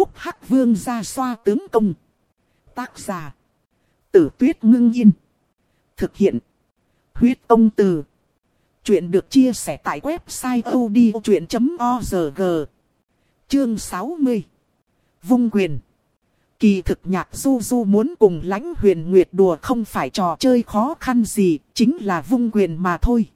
Phúc Hắc Vương ra xoa tướng công. Tác giả. Tử tuyết ngưng yên. Thực hiện. Huyết ông từ. Chuyện được chia sẻ tại website odchuyện.org. Chương 60. Vung quyền. Kỳ thực nhạc du du muốn cùng lãnh huyền nguyệt đùa không phải trò chơi khó khăn gì, chính là vung quyền mà thôi.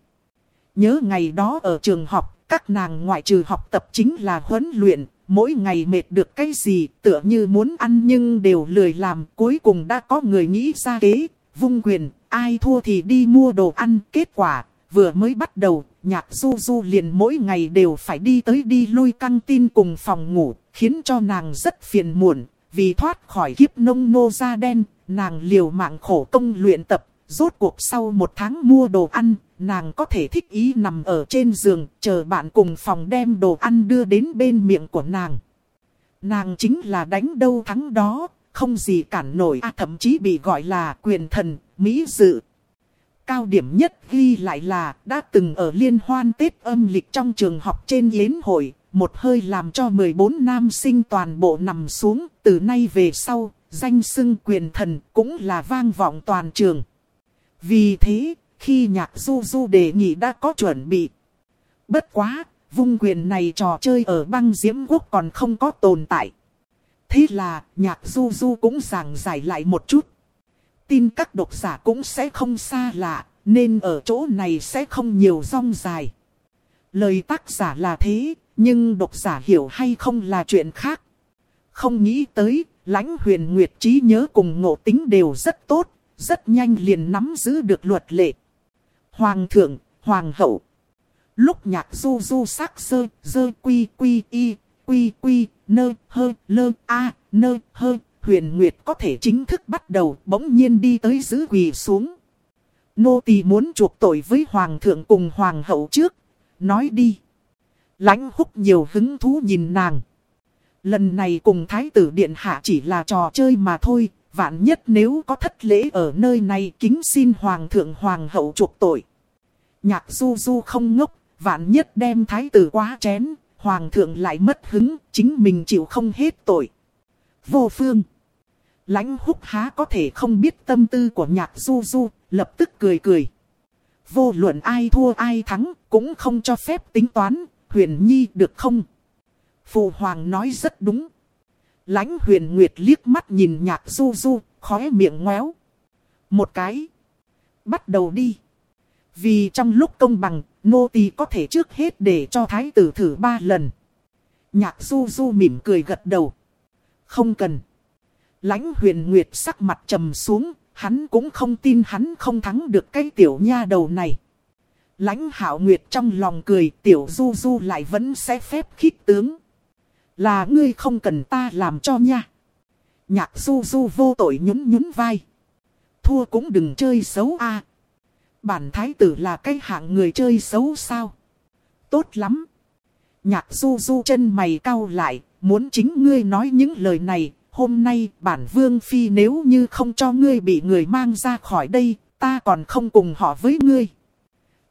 Nhớ ngày đó ở trường học, các nàng ngoại trừ học tập chính là huấn luyện, mỗi ngày mệt được cái gì tựa như muốn ăn nhưng đều lười làm. Cuối cùng đã có người nghĩ ra kế, vung quyền, ai thua thì đi mua đồ ăn. Kết quả, vừa mới bắt đầu, nhạc du du liền mỗi ngày đều phải đi tới đi lui căng tin cùng phòng ngủ, khiến cho nàng rất phiền muộn. Vì thoát khỏi kiếp nông nô da đen, nàng liều mạng khổ công luyện tập, rốt cuộc sau một tháng mua đồ ăn, nàng có thể thích ý nằm ở trên giường, chờ bạn cùng phòng đem đồ ăn đưa đến bên miệng của nàng. Nàng chính là đánh đâu thắng đó, không gì cản nổi, à, thậm chí bị gọi là quyền thần, mỹ dự. Cao điểm nhất ghi lại là đã từng ở liên hoan Tết âm lịch trong trường học trên yến hội, một hơi làm cho 14 nam sinh toàn bộ nằm xuống, từ nay về sau, danh xưng quyền thần cũng là vang vọng toàn trường. Vì thế, khi nhạc du du đề nghị đã có chuẩn bị. Bất quá, vung quyền này trò chơi ở băng diễm quốc còn không có tồn tại. Thế là, nhạc du du cũng giảng giải lại một chút. Tin các độc giả cũng sẽ không xa lạ, nên ở chỗ này sẽ không nhiều rong dài. Lời tác giả là thế, nhưng độc giả hiểu hay không là chuyện khác. Không nghĩ tới, lãnh huyền nguyệt trí nhớ cùng ngộ tính đều rất tốt, rất nhanh liền nắm giữ được luật lệ. Hoàng thượng, hoàng hậu. Lúc nhạc du du sắc sơ, dơ quy quy y, quy quy, nơ, hơ, lơ, a, nơ, hơ, huyền nguyệt có thể chính thức bắt đầu bỗng nhiên đi tới giữ quỳ xuống. Nô tỳ muốn chuộc tội với hoàng thượng cùng hoàng hậu trước. Nói đi. lãnh húc nhiều hứng thú nhìn nàng. Lần này cùng thái tử điện hạ chỉ là trò chơi mà thôi, vạn nhất nếu có thất lễ ở nơi này kính xin hoàng thượng hoàng hậu chuộc tội. Nhạc du du không ngốc, vạn nhất đem thái tử quá chén, hoàng thượng lại mất hứng, chính mình chịu không hết tội. Vô phương. lãnh húc há có thể không biết tâm tư của nhạc du du, lập tức cười cười. Vô luận ai thua ai thắng, cũng không cho phép tính toán, huyền nhi được không? Phụ hoàng nói rất đúng. Lãnh huyền nguyệt liếc mắt nhìn nhạc du du, khóe miệng ngoéo. Một cái. Bắt đầu đi. Vì trong lúc công bằng, nô tỳ có thể trước hết để cho thái tử thử ba lần. Nhạc du du mỉm cười gật đầu. Không cần. Lãnh huyền nguyệt sắc mặt trầm xuống, hắn cũng không tin hắn không thắng được cái tiểu nha đầu này. Lãnh hảo nguyệt trong lòng cười tiểu du du lại vẫn sẽ phép khích tướng. Là ngươi không cần ta làm cho nha. Nhạc du du vô tội nhún nhún vai. Thua cũng đừng chơi xấu a. Bản thái tử là cái hạng người chơi xấu sao. Tốt lắm. Nhạc du du chân mày cau lại. Muốn chính ngươi nói những lời này. Hôm nay bản vương phi nếu như không cho ngươi bị người mang ra khỏi đây. Ta còn không cùng họ với ngươi.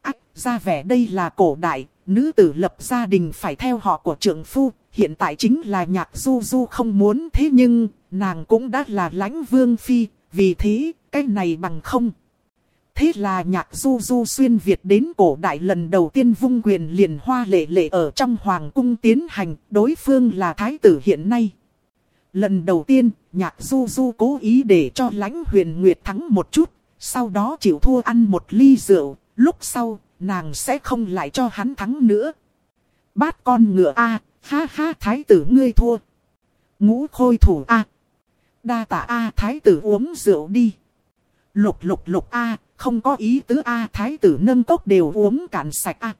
Ách, ra vẻ đây là cổ đại. Nữ tử lập gia đình phải theo họ của trưởng phu hiện tại chính là nhạc du du không muốn thế nhưng, nàng cũng đã là lãnh vương phi, vì thế, cái này bằng không. Thế là nhạc du du xuyên Việt đến cổ đại lần đầu tiên vung quyền liền hoa lệ lệ ở trong hoàng cung tiến hành, đối phương là thái tử hiện nay. Lần đầu tiên, nhạc du du cố ý để cho lãnh huyền nguyệt thắng một chút, sau đó chịu thua ăn một ly rượu, lúc sau, nàng sẽ không lại cho hắn thắng nữa. Bát con ngựa A, Ha ha thái tử ngươi thua. Ngũ khôi thủ A. Đa tạ A thái tử uống rượu đi. Lục lục lục A, không có ý tứ A thái tử nâng cốc đều uống cạn sạch A.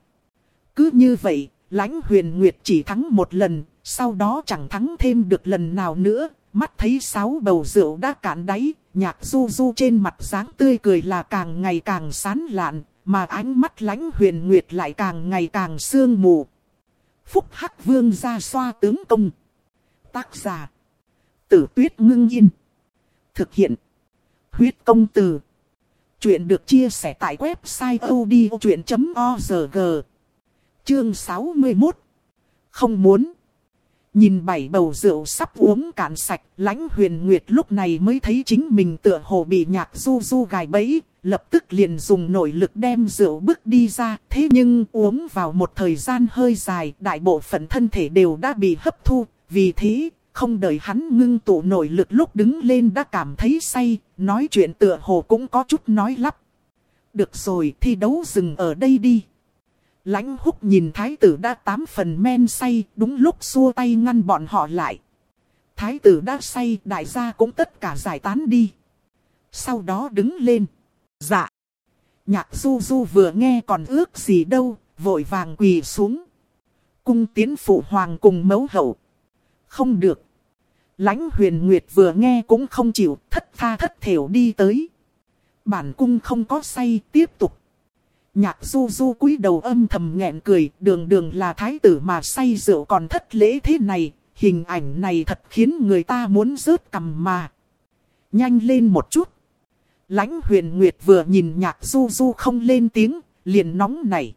Cứ như vậy, lãnh huyền nguyệt chỉ thắng một lần, sau đó chẳng thắng thêm được lần nào nữa. Mắt thấy sáu bầu rượu đã cạn đáy, nhạc du du trên mặt dáng tươi cười là càng ngày càng sán lạn, mà ánh mắt lãnh huyền nguyệt lại càng ngày càng sương mù. Phúc Hắc Vương ra xoa tướng công. Tác giả. Tử tuyết ngưng yên. Thực hiện. Huyết công từ. Chuyện được chia sẻ tại website odchuyện.org. Chương 61. Không muốn. Nhìn bảy bầu rượu sắp uống cạn sạch, lãnh huyền nguyệt lúc này mới thấy chính mình tựa hồ bị nhạc du du gài bẫy, lập tức liền dùng nội lực đem rượu bước đi ra. Thế nhưng uống vào một thời gian hơi dài, đại bộ phận thân thể đều đã bị hấp thu, vì thế không đợi hắn ngưng tụ nội lực lúc đứng lên đã cảm thấy say, nói chuyện tựa hồ cũng có chút nói lắp. Được rồi, thi đấu dừng ở đây đi. Lãnh húc nhìn thái tử đã tám phần men say, đúng lúc xua tay ngăn bọn họ lại. Thái tử đã say, đại gia cũng tất cả giải tán đi. Sau đó đứng lên. Dạ. Nhạc du du vừa nghe còn ước gì đâu, vội vàng quỳ xuống. Cung tiến phụ hoàng cùng mấu hậu. Không được. Lãnh huyền nguyệt vừa nghe cũng không chịu, thất tha thất thểu đi tới. Bản cung không có say, tiếp tục. Nhạc du du cúi đầu âm thầm nghẹn cười, đường đường là thái tử mà say rượu còn thất lễ thế này, hình ảnh này thật khiến người ta muốn rớt cầm mà. Nhanh lên một chút. Lãnh huyền nguyệt vừa nhìn nhạc du du không lên tiếng, liền nóng nảy.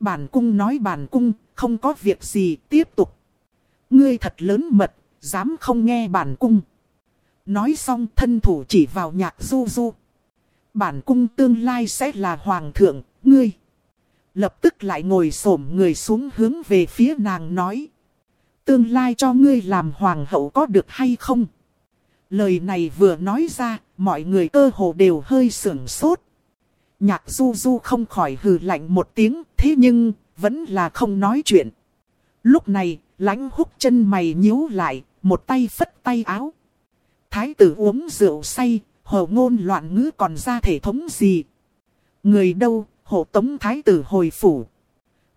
Bản cung nói bản cung, không có việc gì, tiếp tục. Ngươi thật lớn mật, dám không nghe bản cung. Nói xong thân thủ chỉ vào nhạc du du. Bản cung tương lai sẽ là hoàng thượng, ngươi. Lập tức lại ngồi xổm người xuống hướng về phía nàng nói. Tương lai cho ngươi làm hoàng hậu có được hay không? Lời này vừa nói ra, mọi người cơ hồ đều hơi sưởng sốt. Nhạc du du không khỏi hừ lạnh một tiếng, thế nhưng, vẫn là không nói chuyện. Lúc này, lãnh húc chân mày nhíu lại, một tay phất tay áo. Thái tử uống rượu say, hồ ngôn loạn ngữ còn ra thể thống gì. Người đâu, hộ tống thái tử hồi phủ.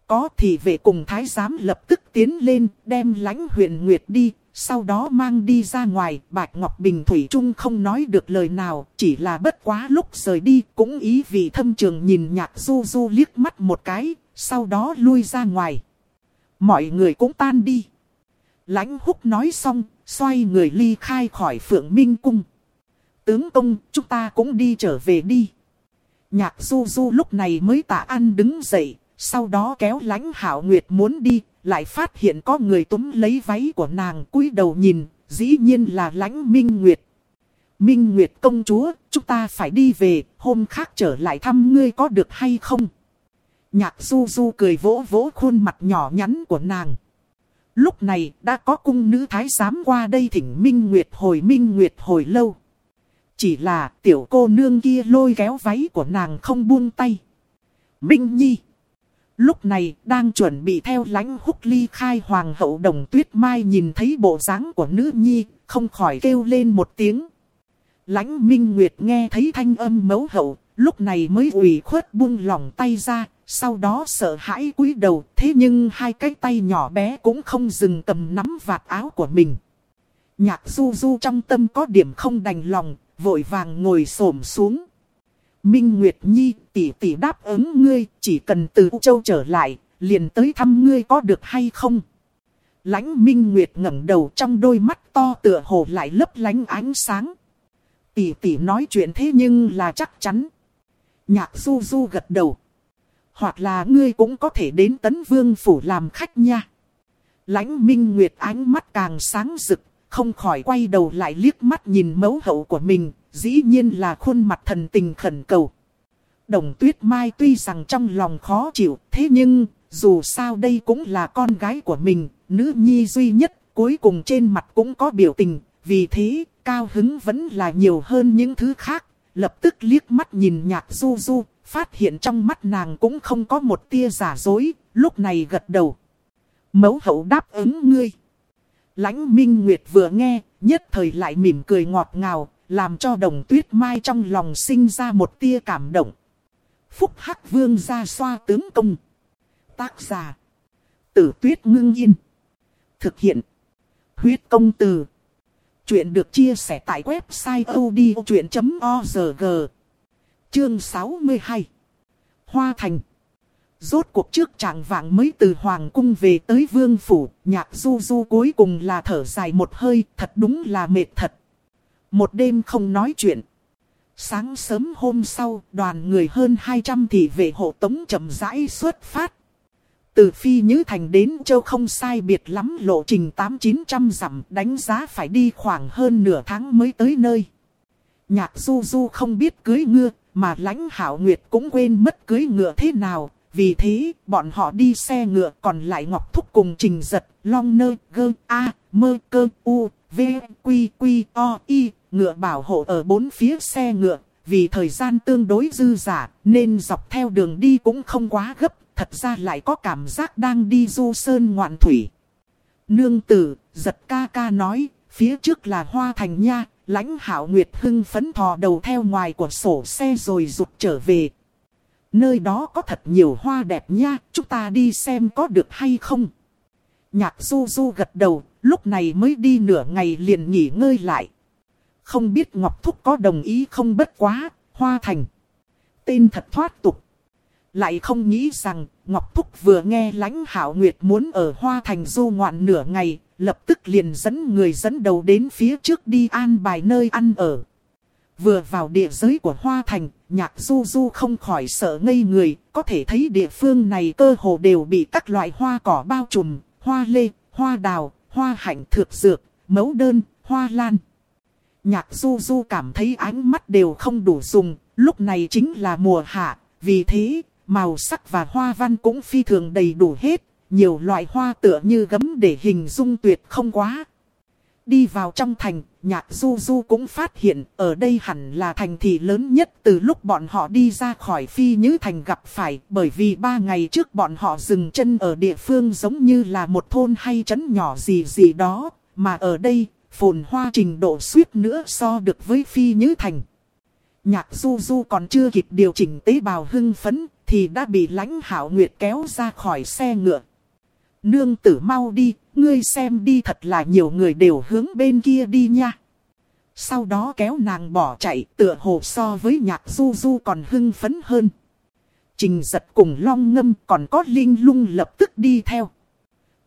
Có thì về cùng thái giám lập tức tiến lên, đem lãnh huyện Nguyệt đi, sau đó mang đi ra ngoài. Bạch Ngọc Bình Thủy Trung không nói được lời nào, chỉ là bất quá lúc rời đi, cũng ý vị thâm trường nhìn nhạc du du liếc mắt một cái, sau đó lui ra ngoài. Mọi người cũng tan đi. Lãnh húc nói xong, xoay người ly khai khỏi phượng minh cung. Tướng công, chúng ta cũng đi trở về đi. Nhạc du du lúc này mới tạ ăn đứng dậy, sau đó kéo lãnh hảo nguyệt muốn đi, lại phát hiện có người túm lấy váy của nàng cúi đầu nhìn, dĩ nhiên là lãnh minh nguyệt. Minh Nguyệt công chúa, chúng ta phải đi về, hôm khác trở lại thăm ngươi có được hay không? Nhạc du du cười vỗ vỗ khuôn mặt nhỏ nhắn của nàng. Lúc này đã có cung nữ thái giám qua đây thỉnh Minh Nguyệt hồi Minh Nguyệt hồi lâu. Chỉ là tiểu cô nương kia lôi kéo váy của nàng không buông tay. Minh Nhi. Lúc này đang chuẩn bị theo lánh húc ly khai hoàng hậu đồng tuyết mai nhìn thấy bộ dáng của nữ nhi, không khỏi kêu lên một tiếng. Lánh Minh Nguyệt nghe thấy thanh âm mấu hậu, lúc này mới ủy khuất buông lỏng tay ra, sau đó sợ hãi cúi đầu, thế nhưng hai cái tay nhỏ bé cũng không dừng cầm nắm vạt áo của mình. Nhạc du du trong tâm có điểm không đành lòng, vội vàng ngồi xổm xuống. Minh Nguyệt Nhi tỷ tỷ đáp ứng ngươi, chỉ cần từ châu trở lại, liền tới thăm ngươi có được hay không? Lãnh Minh Nguyệt ngẩng đầu trong đôi mắt to tựa hồ lại lấp lánh ánh sáng. Tỷ tỷ nói chuyện thế nhưng là chắc chắn. Nhạc du du gật đầu. Hoặc là ngươi cũng có thể đến tấn vương phủ làm khách nha. Lãnh Minh Nguyệt ánh mắt càng sáng rực, không khỏi quay đầu lại liếc mắt nhìn mẫu hậu của mình, dĩ nhiên là khuôn mặt thần tình khẩn cầu. Đồng tuyết mai tuy rằng trong lòng khó chịu, thế nhưng, dù sao đây cũng là con gái của mình, nữ nhi duy nhất, cuối cùng trên mặt cũng có biểu tình, vì thế, cao hứng vẫn là nhiều hơn những thứ khác. Lập tức liếc mắt nhìn nhạc du du, phát hiện trong mắt nàng cũng không có một tia giả dối, lúc này gật đầu. Mẫu hậu đáp ứng ngươi. Lãnh Minh Nguyệt vừa nghe, nhất thời lại mỉm cười ngọt ngào, làm cho đồng tuyết mai trong lòng sinh ra một tia cảm động. Phúc Hắc Vương ra xoa tướng công. Tác giả. Tử tuyết ngưng yên. Thực hiện. Huyết công từ. Chuyện được chia sẻ tại website odchuyện.org. Chương 62. Hoa Thành. Rốt cuộc trước trạng vạng mới từ Hoàng cung về tới Vương Phủ, nhạc du du cuối cùng là thở dài một hơi, thật đúng là mệt thật. Một đêm không nói chuyện. Sáng sớm hôm sau, đoàn người hơn 200 thị vệ hộ tống chậm rãi xuất phát. từ Phi nhữ Thành đến Châu không sai biệt lắm lộ trình 8-900 dặm đánh giá phải đi khoảng hơn nửa tháng mới tới nơi. Nhạc du du không biết cưới ngựa, mà lãnh hảo nguyệt cũng quên mất cưới ngựa thế nào. Vì thế, bọn họ đi xe ngựa còn lại Ngọc Thúc cùng trình giật, long nơ, gơ, a, mơ, cơ, u, v, quy, quy, o, y, ngựa bảo hộ ở bốn phía xe ngựa. Vì thời gian tương đối dư giả, nên dọc theo đường đi cũng không quá gấp, thật ra lại có cảm giác đang đi du sơn ngoạn thủy. Nương tử, giật ca ca nói, phía trước là hoa thành nha, lãnh hảo nguyệt hưng phấn thò đầu theo ngoài của sổ xe rồi rụt trở về. Nơi đó có thật nhiều hoa đẹp nha, chúng ta đi xem có được hay không. Nhạc du du gật đầu, lúc này mới đi nửa ngày liền nghỉ ngơi lại. Không biết Ngọc Thúc có đồng ý không bất quá, hoa thành. Tên thật thoát tục. Lại không nghĩ rằng, Ngọc Thúc vừa nghe lãnh hảo nguyệt muốn ở Hoa Thành du ngoạn nửa ngày, lập tức liền dẫn người dẫn đầu đến phía trước đi an bài nơi ăn ở. Vừa vào địa giới của Hoa Thành, nhạc du du không khỏi sợ ngây người, có thể thấy địa phương này cơ hồ đều bị các loại hoa cỏ bao trùm, hoa lê, hoa đào, hoa hạnh thược dược, mấu đơn, hoa lan. Nhạc du du cảm thấy ánh mắt đều không đủ dùng, lúc này chính là mùa hạ, vì thế màu sắc và hoa văn cũng phi thường đầy đủ hết, nhiều loại hoa tựa như gấm để hình dung tuyệt không quá. Đi vào trong thành, nhạc du du cũng phát hiện ở đây hẳn là thành thị lớn nhất từ lúc bọn họ đi ra khỏi phi như thành gặp phải bởi vì ba ngày trước bọn họ dừng chân ở địa phương giống như là một thôn hay trấn nhỏ gì gì đó, mà ở đây, phồn hoa trình độ suýt nữa so được với phi như thành. Nhạc du du còn chưa kịp điều chỉnh tế bào hưng phấn, thì đã bị lãnh hảo nguyệt kéo ra khỏi xe ngựa. Nương tử mau đi, ngươi xem đi thật là nhiều người đều hướng bên kia đi nha. Sau đó kéo nàng bỏ chạy tựa hồ so với nhạc du du còn hưng phấn hơn. Trình giật cùng long ngâm còn có linh lung lập tức đi theo.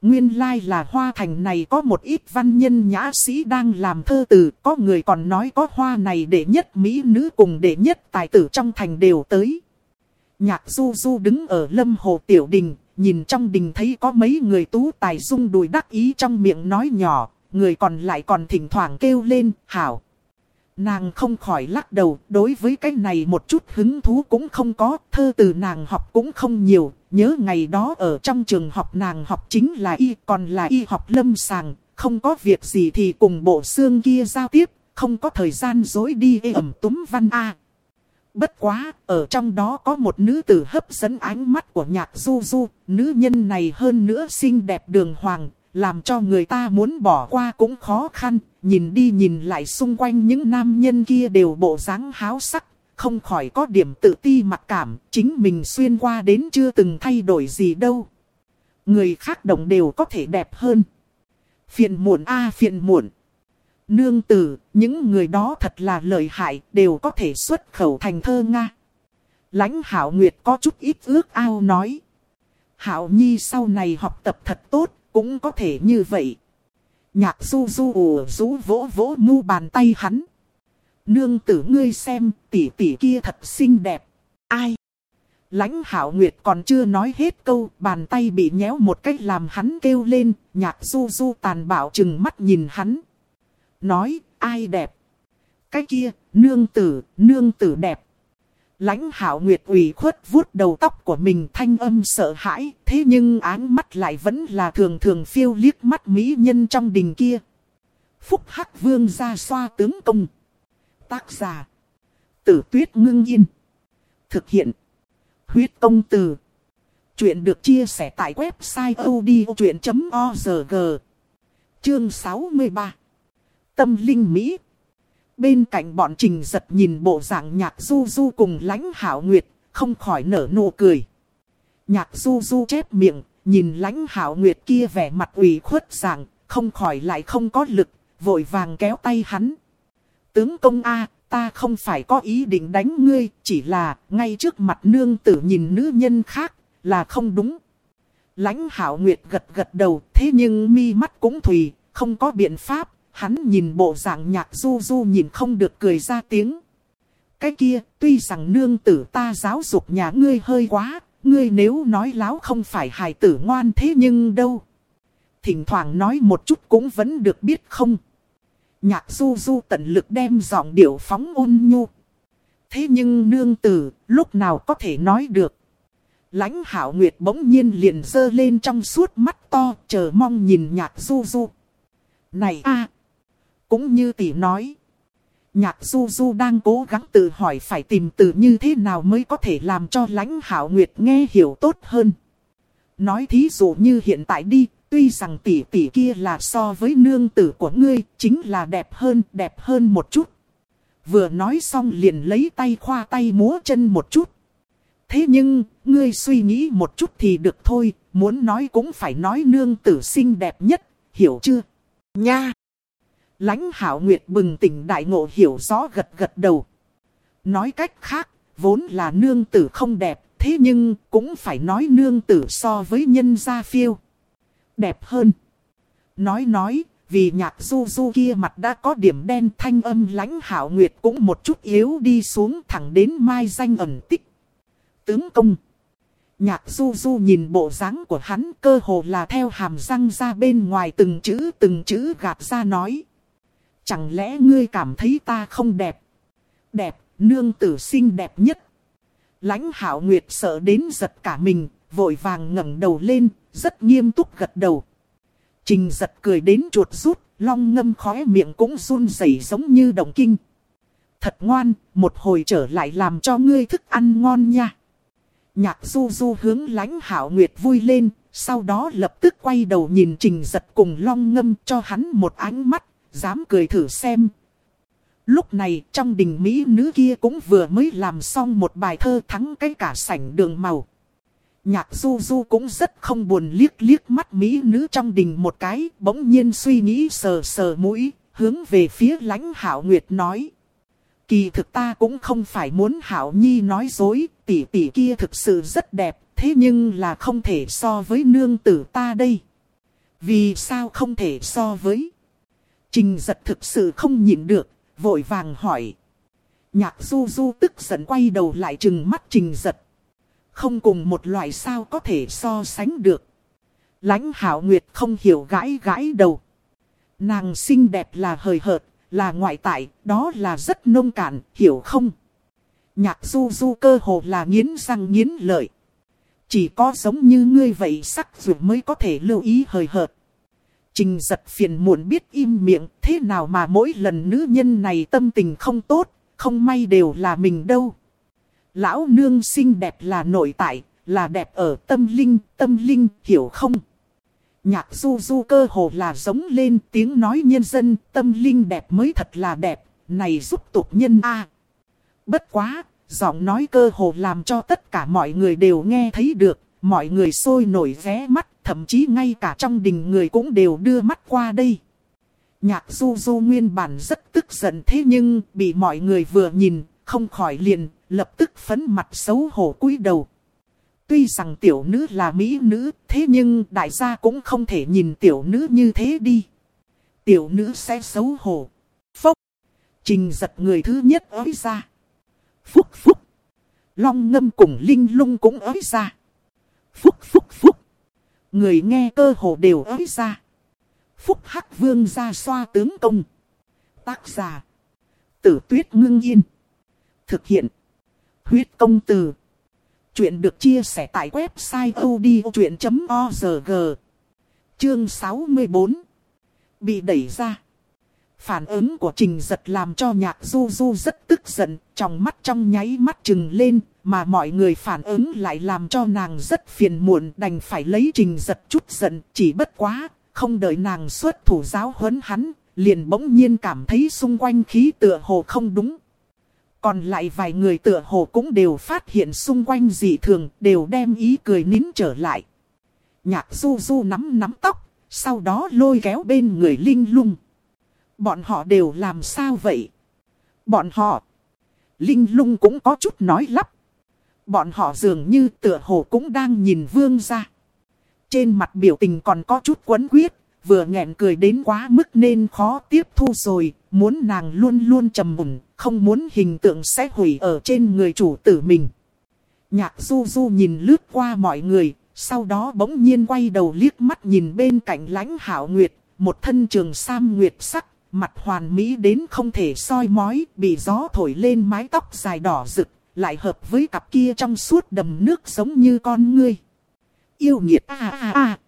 Nguyên lai là hoa thành này có một ít văn nhân nhã sĩ đang làm thơ từ, có người còn nói có hoa này để nhất mỹ nữ cùng để nhất tài tử trong thành đều tới. Nhạc du du đứng ở lâm hồ tiểu đình, nhìn trong đình thấy có mấy người tú tài dung đùi đắc ý trong miệng nói nhỏ, người còn lại còn thỉnh thoảng kêu lên, hảo. Nàng không khỏi lắc đầu, đối với cái này một chút hứng thú cũng không có, thơ từ nàng học cũng không nhiều, nhớ ngày đó ở trong trường học nàng học chính là y, còn là y học lâm sàng, không có việc gì thì cùng bộ xương kia giao tiếp, không có thời gian dối đi ẩm túm văn A. Bất quá, ở trong đó có một nữ tử hấp dẫn ánh mắt của nhạc du du, nữ nhân này hơn nữa xinh đẹp đường hoàng, làm cho người ta muốn bỏ qua cũng khó khăn, nhìn đi nhìn lại xung quanh những nam nhân kia đều bộ dáng háo sắc, không khỏi có điểm tự ti mặc cảm, chính mình xuyên qua đến chưa từng thay đổi gì đâu. Người khác đồng đều có thể đẹp hơn. Phiền muộn a phiền muộn. Nương tử, những người đó thật là lợi hại, đều có thể xuất khẩu thành thơ Nga. Lãnh Hảo Nguyệt có chút ít ước ao nói. Hảo Nhi sau này học tập thật tốt, cũng có thể như vậy. Nhạc du du ủ rú vỗ vỗ mu bàn tay hắn. Nương tử ngươi xem, tỷ tỷ kia thật xinh đẹp. Ai? Lãnh Hảo Nguyệt còn chưa nói hết câu, bàn tay bị nhéo một cách làm hắn kêu lên, nhạc du du tàn bạo chừng mắt nhìn hắn nói, ai đẹp? Cái kia, nương tử, nương tử đẹp. Lãnh hảo nguyệt ủy khuất vuốt đầu tóc của mình thanh âm sợ hãi, thế nhưng áng mắt lại vẫn là thường thường phiêu liếc mắt mỹ nhân trong đình kia. Phúc Hắc Vương ra xoa tướng công. Tác giả. Tử tuyết ngưng yên. Thực hiện. Huyết công từ. Chuyện được chia sẻ tại website odchuyện.org. Chương 63 tâm linh Mỹ. Bên cạnh bọn trình giật nhìn bộ dạng nhạc du du cùng lãnh hảo nguyệt, không khỏi nở nụ cười. Nhạc du du chép miệng, nhìn lãnh hảo nguyệt kia vẻ mặt ủy khuất dạng, không khỏi lại không có lực, vội vàng kéo tay hắn. Tướng công A, ta không phải có ý định đánh ngươi, chỉ là ngay trước mặt nương tử nhìn nữ nhân khác, là không đúng. Lãnh hảo nguyệt gật gật đầu, thế nhưng mi mắt cũng thùy, không có biện pháp, Hắn nhìn bộ dạng nhạc du du nhìn không được cười ra tiếng. Cái kia, tuy rằng nương tử ta giáo dục nhà ngươi hơi quá, ngươi nếu nói láo không phải hài tử ngoan thế nhưng đâu. Thỉnh thoảng nói một chút cũng vẫn được biết không. Nhạc du du tận lực đem giọng điệu phóng ôn nhu. Thế nhưng nương tử, lúc nào có thể nói được. lãnh hảo nguyệt bỗng nhiên liền dơ lên trong suốt mắt to, chờ mong nhìn nhạc du du. Này a Cũng như tỷ nói. Nhạc du du đang cố gắng tự hỏi phải tìm từ như thế nào mới có thể làm cho lãnh hảo nguyệt nghe hiểu tốt hơn. Nói thí dụ như hiện tại đi, tuy rằng tỷ tỷ kia là so với nương tử của ngươi, chính là đẹp hơn, đẹp hơn một chút. Vừa nói xong liền lấy tay khoa tay múa chân một chút. Thế nhưng, ngươi suy nghĩ một chút thì được thôi, muốn nói cũng phải nói nương tử xinh đẹp nhất, hiểu chưa? Nha! lãnh hảo nguyệt bừng tỉnh đại ngộ hiểu rõ gật gật đầu. Nói cách khác, vốn là nương tử không đẹp, thế nhưng cũng phải nói nương tử so với nhân gia phiêu. Đẹp hơn. Nói nói, vì nhạc du du kia mặt đã có điểm đen thanh âm lãnh hảo nguyệt cũng một chút yếu đi xuống thẳng đến mai danh ẩn tích. Tướng công. Nhạc du du nhìn bộ dáng của hắn cơ hồ là theo hàm răng ra bên ngoài từng chữ từng chữ gạt ra nói. Chẳng lẽ ngươi cảm thấy ta không đẹp? Đẹp, nương tử xinh đẹp nhất. Lãnh hảo nguyệt sợ đến giật cả mình, vội vàng ngẩng đầu lên, rất nghiêm túc gật đầu. Trình giật cười đến chuột rút, long ngâm khóe miệng cũng run rẩy giống như đồng kinh. Thật ngoan, một hồi trở lại làm cho ngươi thức ăn ngon nha. Nhạc du du hướng lãnh hảo nguyệt vui lên, sau đó lập tức quay đầu nhìn trình giật cùng long ngâm cho hắn một ánh mắt, dám cười thử xem. Lúc này trong đình Mỹ nữ kia cũng vừa mới làm xong một bài thơ thắng cái cả sảnh đường màu. Nhạc du du cũng rất không buồn liếc liếc mắt Mỹ nữ trong đình một cái, bỗng nhiên suy nghĩ sờ sờ mũi, hướng về phía lãnh hảo nguyệt nói. Kỳ thực ta cũng không phải muốn hảo nhi nói dối, tỷ tỷ kia thực sự rất đẹp, thế nhưng là không thể so với nương tử ta đây. Vì sao không thể so với? Trình giật thực sự không nhịn được, vội vàng hỏi. Nhạc du du tức giận quay đầu lại trừng mắt trình giật. Không cùng một loại sao có thể so sánh được. lãnh hảo nguyệt không hiểu gãi gãi đầu. Nàng xinh đẹp là hời hợt, là ngoại tại, đó là rất nông cạn, hiểu không? Nhạc du du cơ hồ là nghiến răng nghiến lợi. Chỉ có giống như ngươi vậy sắc dù mới có thể lưu ý hời hợt. Trình giật phiền muộn biết im miệng, thế nào mà mỗi lần nữ nhân này tâm tình không tốt, không may đều là mình đâu. Lão nương xinh đẹp là nội tại, là đẹp ở tâm linh, tâm linh, hiểu không? Nhạc du du cơ hồ là giống lên tiếng nói nhân dân, tâm linh đẹp mới thật là đẹp, này giúp tục nhân a Bất quá, giọng nói cơ hồ làm cho tất cả mọi người đều nghe thấy được, mọi người sôi nổi vé mắt, thậm chí ngay cả trong đình người cũng đều đưa mắt qua đây. Nhạc du du nguyên bản rất tức giận thế nhưng bị mọi người vừa nhìn, không khỏi liền, lập tức phấn mặt xấu hổ cúi đầu. Tuy rằng tiểu nữ là mỹ nữ, thế nhưng đại gia cũng không thể nhìn tiểu nữ như thế đi. Tiểu nữ sẽ xấu hổ. Phốc. Trình giật người thứ nhất ới ra. Phúc phúc. Long ngâm cùng linh lung cũng ới ra. Phúc phúc phúc. Người nghe cơ hồ đều ới ra. Phúc Hắc Vương ra xoa tướng công. Tác giả. Tử tuyết ngưng yên. Thực hiện. Huyết công từ. Chuyện được chia sẻ tại website odchuyện.org. Chương 64. Bị đẩy ra. Phản ứng của trình giật làm cho nhạc du du rất tức giận, trong mắt trong nháy mắt trừng lên, mà mọi người phản ứng lại làm cho nàng rất phiền muộn đành phải lấy trình giật chút giận, chỉ bất quá, không đợi nàng xuất thủ giáo huấn hắn, liền bỗng nhiên cảm thấy xung quanh khí tựa hồ không đúng. Còn lại vài người tựa hồ cũng đều phát hiện xung quanh dị thường, đều đem ý cười nín trở lại. Nhạc du du nắm nắm tóc, sau đó lôi kéo bên người linh lung. Bọn họ đều làm sao vậy? Bọn họ... Linh lung cũng có chút nói lắp. Bọn họ dường như tựa hồ cũng đang nhìn vương ra. Trên mặt biểu tình còn có chút quấn quyết, vừa nghẹn cười đến quá mức nên khó tiếp thu rồi, muốn nàng luôn luôn trầm mùng, không muốn hình tượng sẽ hủy ở trên người chủ tử mình. Nhạc du du nhìn lướt qua mọi người, sau đó bỗng nhiên quay đầu liếc mắt nhìn bên cạnh lãnh hảo nguyệt, một thân trường sam nguyệt sắc, mặt hoàn mỹ đến không thể soi mói, bị gió thổi lên mái tóc dài đỏ rực, lại hợp với cặp kia trong suốt đầm nước giống như con ngươi. Yêu nghiệt a a a.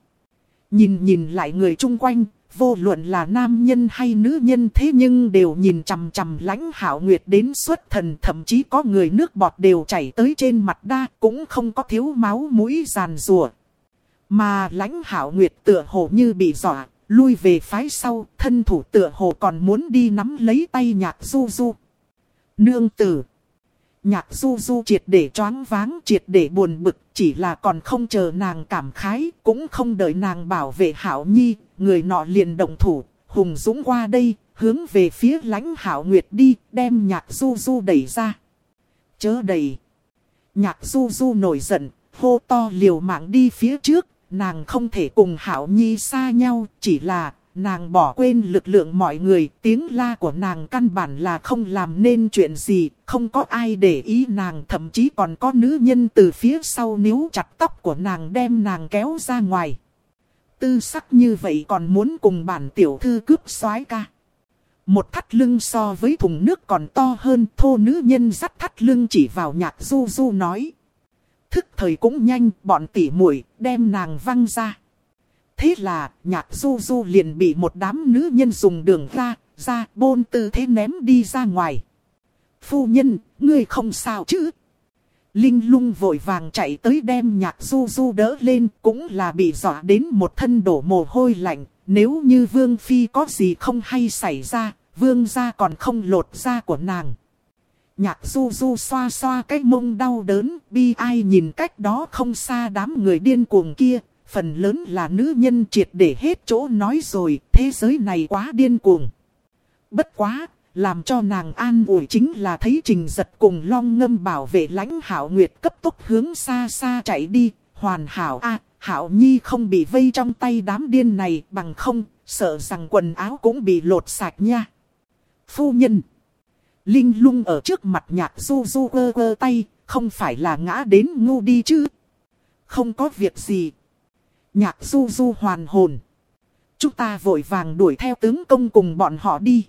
Nhìn nhìn lại người chung quanh, vô luận là nam nhân hay nữ nhân thế nhưng đều nhìn chằm chằm lãnh hảo nguyệt đến xuất thần thậm chí có người nước bọt đều chảy tới trên mặt đa cũng không có thiếu máu mũi giàn rùa. Mà lãnh hảo nguyệt tựa hồ như bị dọa, lui về phái sau, thân thủ tựa hồ còn muốn đi nắm lấy tay nhạc du du. Nương tử. Nhạc du du triệt để choáng váng, triệt để buồn bực, chỉ là còn không chờ nàng cảm khái, cũng không đợi nàng bảo vệ hảo nhi, người nọ liền động thủ, hùng dũng qua đây, hướng về phía lãnh hảo nguyệt đi, đem nhạc du du đẩy ra. Chớ đẩy. Nhạc du du nổi giận, hô to liều mạng đi phía trước, nàng không thể cùng hảo nhi xa nhau, chỉ là nàng bỏ quên lực lượng mọi người, tiếng la của nàng căn bản là không làm nên chuyện gì, không có ai để ý nàng, thậm chí còn có nữ nhân từ phía sau níu chặt tóc của nàng đem nàng kéo ra ngoài. Tư sắc như vậy còn muốn cùng bản tiểu thư cướp soái ca. Một thắt lưng so với thùng nước còn to hơn thô nữ nhân dắt thắt lưng chỉ vào nhạc du du nói. Thức thời cũng nhanh bọn tỉ muội đem nàng văng ra. Thế là nhạc du du liền bị một đám nữ nhân dùng đường ra, ra bôn tư thế ném đi ra ngoài. Phu nhân, ngươi không sao chứ? Linh lung vội vàng chạy tới đem nhạc du du đỡ lên cũng là bị dọa đến một thân đổ mồ hôi lạnh. Nếu như vương phi có gì không hay xảy ra, vương gia còn không lột da của nàng. Nhạc du du xoa xoa cái mông đau đớn, bi ai nhìn cách đó không xa đám người điên cuồng kia, phần lớn là nữ nhân triệt để hết chỗ nói rồi, thế giới này quá điên cuồng. Bất quá, làm cho nàng an ủi chính là thấy trình giật cùng long ngâm bảo vệ lãnh hảo nguyệt cấp tốc hướng xa xa chạy đi, hoàn hảo a hảo nhi không bị vây trong tay đám điên này bằng không, sợ rằng quần áo cũng bị lột sạch nha. Phu nhân Linh lung ở trước mặt nhạc du du ơ ơ tay, không phải là ngã đến ngu đi chứ. Không có việc gì. Nhạc du du hoàn hồn. Chúng ta vội vàng đuổi theo tướng công cùng bọn họ đi.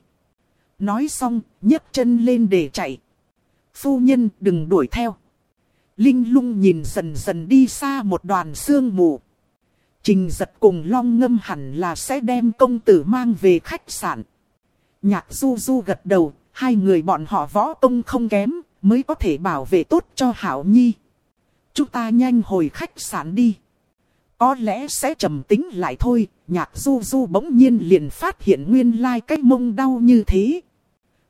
Nói xong, nhấc chân lên để chạy. Phu nhân đừng đuổi theo. Linh lung nhìn dần dần đi xa một đoàn sương mù. Trình giật cùng long ngâm hẳn là sẽ đem công tử mang về khách sạn. Nhạc du du gật đầu, hai người bọn họ võ công không kém, mới có thể bảo vệ tốt cho Hảo Nhi. Chúng ta nhanh hồi khách sạn đi. Có lẽ sẽ trầm tính lại thôi, nhạc du du bỗng nhiên liền phát hiện nguyên lai like cái mông đau như thế.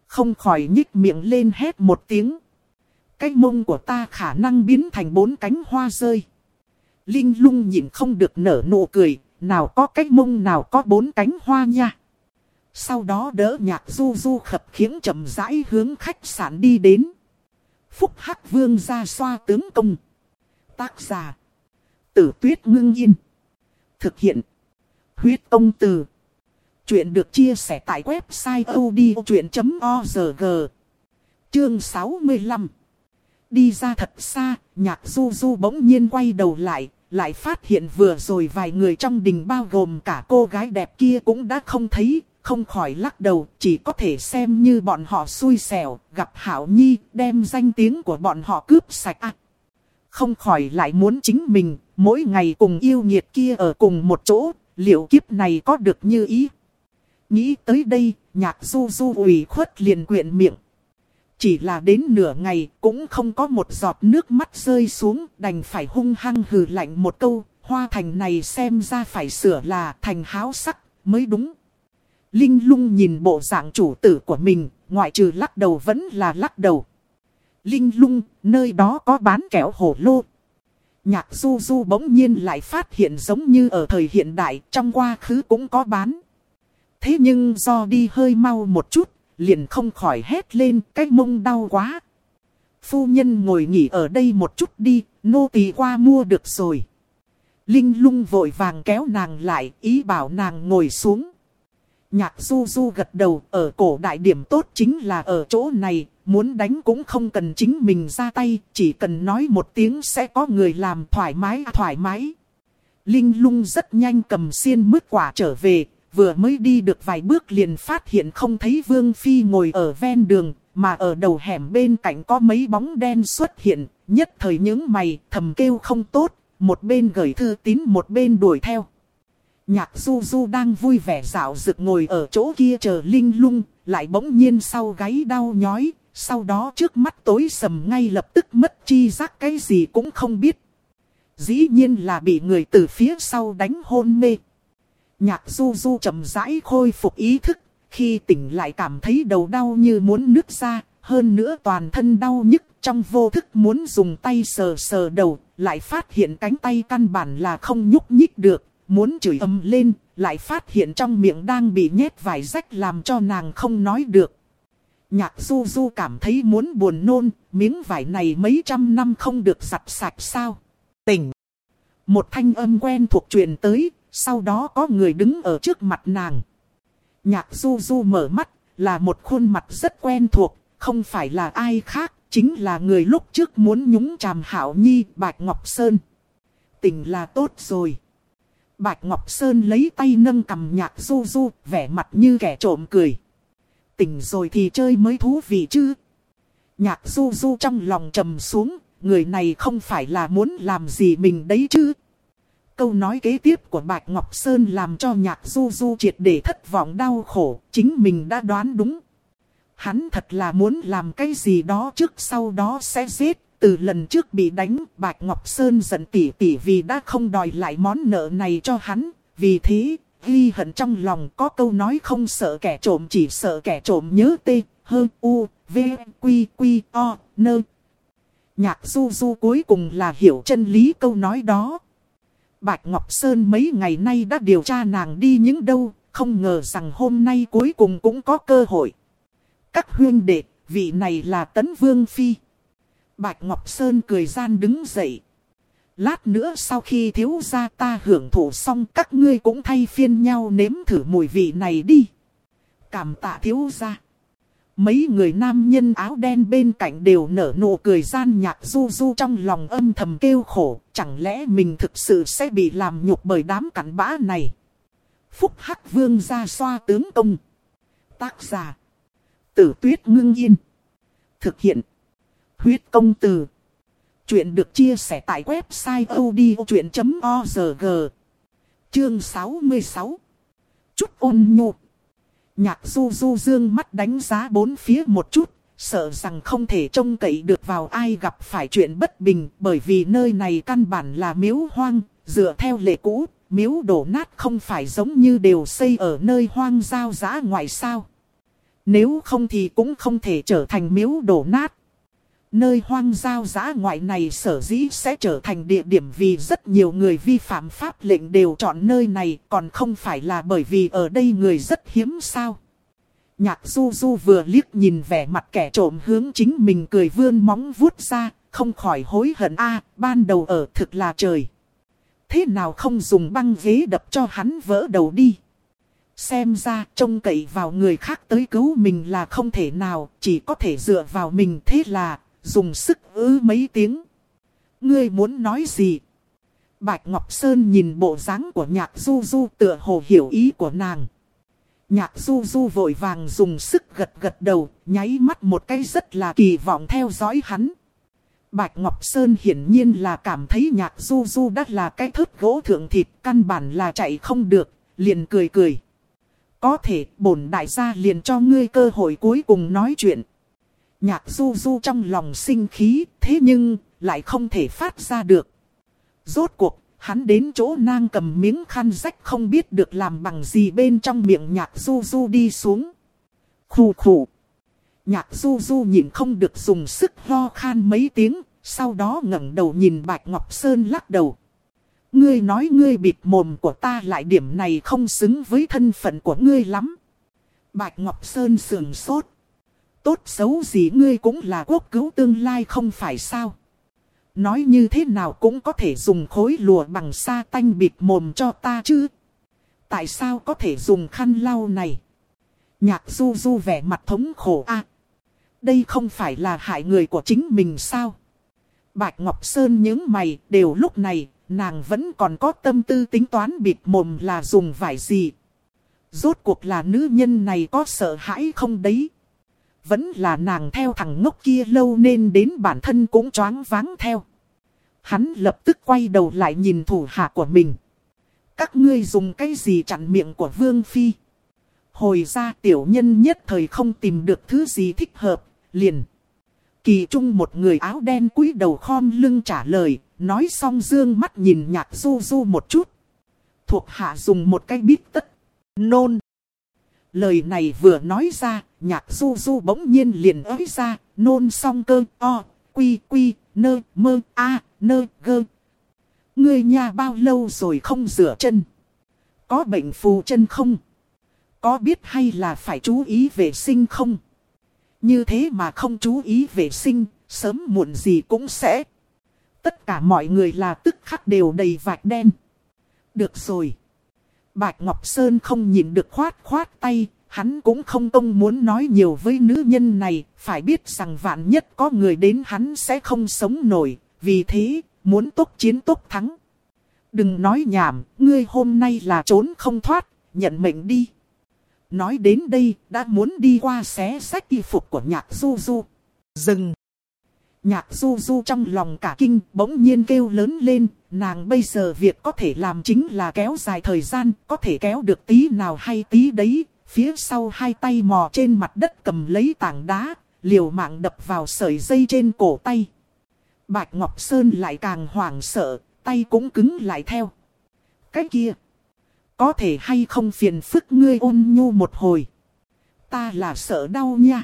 Không khỏi nhích miệng lên hét một tiếng. Cái mông của ta khả năng biến thành bốn cánh hoa rơi. Linh lung nhìn không được nở nụ cười, nào có cái mông nào có bốn cánh hoa nha. Sau đó đỡ nhạc du du khập khiễng chậm rãi hướng khách sạn đi đến. Phúc Hắc Vương ra xoa tướng công. Tác giả. Tử tuyết ngưng yên. Thực hiện. Huyết ông từ. Chuyện được chia sẻ tại website odchuyện.org. Chương 65. Đi ra thật xa, nhạc du du bỗng nhiên quay đầu lại, lại phát hiện vừa rồi vài người trong đình bao gồm cả cô gái đẹp kia cũng đã không thấy, không khỏi lắc đầu, chỉ có thể xem như bọn họ xui xẻo, gặp Hảo Nhi, đem danh tiếng của bọn họ cướp sạch à. Không khỏi lại muốn chính mình, mỗi ngày cùng yêu nghiệt kia ở cùng một chỗ, liệu kiếp này có được như ý. Nghĩ tới đây, nhạc du du ủy khuất liền quyện miệng. Chỉ là đến nửa ngày cũng không có một giọt nước mắt rơi xuống đành phải hung hăng hừ lạnh một câu. Hoa thành này xem ra phải sửa là thành háo sắc mới đúng. Linh lung nhìn bộ dạng chủ tử của mình, ngoại trừ lắc đầu vẫn là lắc đầu. Linh lung, nơi đó có bán kẹo hổ lô. Nhạc du du bỗng nhiên lại phát hiện giống như ở thời hiện đại, trong quá khứ cũng có bán. Thế nhưng do đi hơi mau một chút, liền không khỏi hét lên, cái mông đau quá. Phu nhân ngồi nghỉ ở đây một chút đi, nô tỳ qua mua được rồi. Linh lung vội vàng kéo nàng lại, ý bảo nàng ngồi xuống. Nhạc du du gật đầu, ở cổ đại điểm tốt chính là ở chỗ này, muốn đánh cũng không cần chính mình ra tay, chỉ cần nói một tiếng sẽ có người làm thoải mái thoải mái. Linh lung rất nhanh cầm xiên mứt quả trở về, vừa mới đi được vài bước liền phát hiện không thấy Vương Phi ngồi ở ven đường, mà ở đầu hẻm bên cạnh có mấy bóng đen xuất hiện, nhất thời những mày thầm kêu không tốt, một bên gửi thư tín một bên đuổi theo. Nhạc du du đang vui vẻ dạo rực ngồi ở chỗ kia chờ Linh lung, lại bỗng nhiên sau gáy đau nhói, sau đó trước mắt tối sầm ngay lập tức mất chi giác cái gì cũng không biết. Dĩ nhiên là bị người từ phía sau đánh hôn mê. Nhạc du du chậm rãi khôi phục ý thức, khi tỉnh lại cảm thấy đầu đau như muốn nứt ra, hơn nữa toàn thân đau nhức trong vô thức muốn dùng tay sờ sờ đầu, lại phát hiện cánh tay căn bản là không nhúc nhích được, muốn chửi âm lên, lại phát hiện trong miệng đang bị nhét vải rách làm cho nàng không nói được. Nhạc du du cảm thấy muốn buồn nôn, miếng vải này mấy trăm năm không được giặt sạch sao. Tỉnh. Một thanh âm quen thuộc truyền tới, sau đó có người đứng ở trước mặt nàng. Nhạc du du mở mắt, là một khuôn mặt rất quen thuộc, không phải là ai khác, chính là người lúc trước muốn nhúng chàm hảo nhi Bạch Ngọc Sơn. Tỉnh là tốt rồi. Bạch Ngọc Sơn lấy tay nâng cầm nhạc du du, vẻ mặt như kẻ trộm cười. Tỉnh rồi thì chơi mới thú vị chứ. Nhạc du du trong lòng trầm xuống, người này không phải là muốn làm gì mình đấy chứ. Câu nói kế tiếp của Bạch Ngọc Sơn làm cho nhạc du du triệt để thất vọng đau khổ, chính mình đã đoán đúng. Hắn thật là muốn làm cái gì đó trước sau đó sẽ giết. Từ lần trước bị đánh, Bạch Ngọc Sơn giận tỉ tỉ vì đã không đòi lại món nợ này cho hắn. Vì thế, ghi hận trong lòng có câu nói không sợ kẻ trộm chỉ sợ kẻ trộm nhớ tê, hơ, u, v, quy, quy, o, nơ. Nhạc du du cuối cùng là hiểu chân lý câu nói đó. Bạch Ngọc Sơn mấy ngày nay đã điều tra nàng đi những đâu, không ngờ rằng hôm nay cuối cùng cũng có cơ hội. Các huyên đệ, vị này là Tấn Vương Phi. Bạch Ngọc Sơn cười gian đứng dậy. Lát nữa sau khi thiếu gia ta hưởng thụ xong, các ngươi cũng thay phiên nhau nếm thử mùi vị này đi. Cảm tạ thiếu gia. Mấy người nam nhân áo đen bên cạnh đều nở nụ cười gian nhạc du du trong lòng âm thầm kêu khổ. Chẳng lẽ mình thực sự sẽ bị làm nhục bởi đám cặn bã này. Phúc Hắc Vương ra xoa tướng công. Tác giả. Tử tuyết ngưng yên. Thực hiện. Huyết công từ. Chuyện được chia sẻ tại website odchuyện.org. Chương 66. Chút ôn nhu Nhạc du du dương mắt đánh giá bốn phía một chút, sợ rằng không thể trông cậy được vào ai gặp phải chuyện bất bình bởi vì nơi này căn bản là miếu hoang, dựa theo lệ cũ, miếu đổ nát không phải giống như đều xây ở nơi hoang giao giã ngoài sao. Nếu không thì cũng không thể trở thành miếu đổ nát. Nơi hoang giao giã ngoại này sở dĩ sẽ trở thành địa điểm vì rất nhiều người vi phạm pháp lệnh đều chọn nơi này còn không phải là bởi vì ở đây người rất hiếm sao. Nhạc du du vừa liếc nhìn vẻ mặt kẻ trộm hướng chính mình cười vươn móng vuốt ra, không khỏi hối hận a ban đầu ở thực là trời. Thế nào không dùng băng ghế đập cho hắn vỡ đầu đi. Xem ra trông cậy vào người khác tới cứu mình là không thể nào, chỉ có thể dựa vào mình thế là dùng sức ư mấy tiếng. Ngươi muốn nói gì? Bạch Ngọc Sơn nhìn bộ dáng của nhạc du du tựa hồ hiểu ý của nàng. Nhạc du du vội vàng dùng sức gật gật đầu, nháy mắt một cái rất là kỳ vọng theo dõi hắn. Bạch Ngọc Sơn hiển nhiên là cảm thấy nhạc du du đắt là cái thớt gỗ thượng thịt, căn bản là chạy không được, liền cười cười. Có thể bổn đại gia liền cho ngươi cơ hội cuối cùng nói chuyện. Nhạc du du trong lòng sinh khí, thế nhưng, lại không thể phát ra được. Rốt cuộc, hắn đến chỗ nang cầm miếng khăn rách không biết được làm bằng gì bên trong miệng nhạc du du đi xuống. Khủ khủ. Nhạc du du nhìn không được dùng sức ho khan mấy tiếng, sau đó ngẩng đầu nhìn Bạch Ngọc Sơn lắc đầu. Ngươi nói ngươi bịt mồm của ta lại điểm này không xứng với thân phận của ngươi lắm. Bạch Ngọc Sơn sườn sốt. Tốt xấu gì ngươi cũng là quốc cứu tương lai không phải sao. Nói như thế nào cũng có thể dùng khối lùa bằng sa tanh bịt mồm cho ta chứ. Tại sao có thể dùng khăn lau này? Nhạc du du vẻ mặt thống khổ a Đây không phải là hại người của chính mình sao? Bạch Ngọc Sơn những mày đều lúc này, nàng vẫn còn có tâm tư tính toán bịt mồm là dùng vải gì. Rốt cuộc là nữ nhân này có sợ hãi không đấy? Vẫn là nàng theo thằng ngốc kia lâu nên đến bản thân cũng choáng váng theo. Hắn lập tức quay đầu lại nhìn thủ hạ của mình. Các ngươi dùng cái gì chặn miệng của Vương Phi? Hồi ra tiểu nhân nhất thời không tìm được thứ gì thích hợp, liền. Kỳ trung một người áo đen cúi đầu khom lưng trả lời, nói xong dương mắt nhìn nhạc du du một chút. Thuộc hạ dùng một cái bít tất. Nôn. Lời này vừa nói ra, nhạc du du bỗng nhiên liền ới ra, nôn xong cơ, o, quy, quy, nơ, mơ, a, nơ, gơ. Ngươi nhà bao lâu rồi không rửa chân? Có bệnh phù chân không? Có biết hay là phải chú ý vệ sinh không? Như thế mà không chú ý vệ sinh, sớm muộn gì cũng sẽ. Tất cả mọi người là tức khắc đều đầy vạch đen. Được rồi. Bạch Ngọc Sơn không nhìn được khoát khoát tay, hắn cũng không công muốn nói nhiều với nữ nhân này, phải biết rằng vạn nhất có người đến hắn sẽ không sống nổi, vì thế, muốn tốt chiến tốt thắng. Đừng nói nhảm, ngươi hôm nay là trốn không thoát, nhận mệnh đi. Nói đến đây, đã muốn đi qua xé sách y phục của nhạc du du. Dừng. Nhạc du du trong lòng cả kinh bỗng nhiên kêu lớn lên, nàng bây giờ việc có thể làm chính là kéo dài thời gian, có thể kéo được tí nào hay tí đấy, phía sau hai tay mò trên mặt đất cầm lấy tảng đá, liều mạng đập vào sợi dây trên cổ tay. Bạch Ngọc Sơn lại càng hoảng sợ, tay cũng cứng lại theo. Cái kia, có thể hay không phiền phức ngươi ôn nhu một hồi. Ta là sợ đau nha.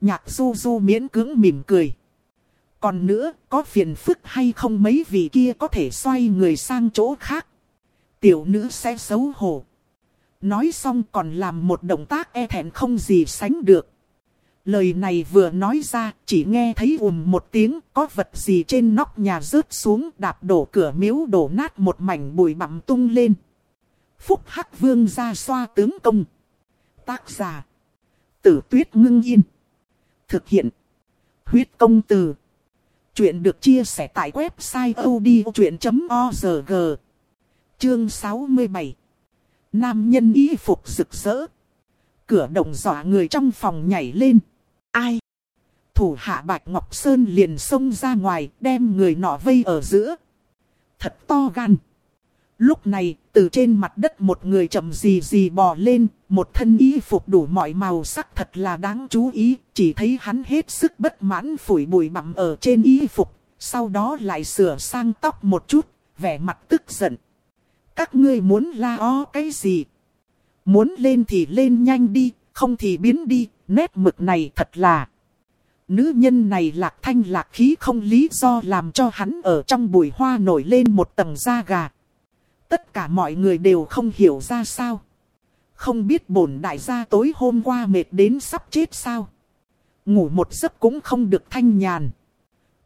Nhạc du du miễn cưỡng mỉm cười. Còn nữa, có phiền phức hay không mấy vị kia có thể xoay người sang chỗ khác. Tiểu nữ sẽ xấu hổ. Nói xong còn làm một động tác e thẹn không gì sánh được. Lời này vừa nói ra, chỉ nghe thấy ùm một tiếng, có vật gì trên nóc nhà rớt xuống, đạp đổ cửa miếu đổ nát một mảnh bụi bặm tung lên. Phúc Hắc Vương ra xoa tướng công. Tác giả. Tử tuyết ngưng yên. Thực hiện. Huyết công từ. Chuyện được chia sẻ tại website odchuyện.org. Chương 67. Nam nhân y phục rực rỡ. Cửa động dọa người trong phòng nhảy lên. Ai? Thủ hạ Bạch Ngọc Sơn liền xông ra ngoài, đem người nọ vây ở giữa. Thật to gan. Lúc này, từ trên mặt đất một người chậm gì gì bò lên, một thân y phục đủ mọi màu sắc thật là đáng chú ý, chỉ thấy hắn hết sức bất mãn phủi bụi bặm ở trên y phục, sau đó lại sửa sang tóc một chút, vẻ mặt tức giận. Các ngươi muốn la o cái gì? Muốn lên thì lên nhanh đi, không thì biến đi, nét mực này thật là... Nữ nhân này lạc thanh lạc khí không lý do làm cho hắn ở trong bụi hoa nổi lên một tầng da gà. Tất cả mọi người đều không hiểu ra sao. Không biết bổn đại gia tối hôm qua mệt đến sắp chết sao. Ngủ một giấc cũng không được thanh nhàn.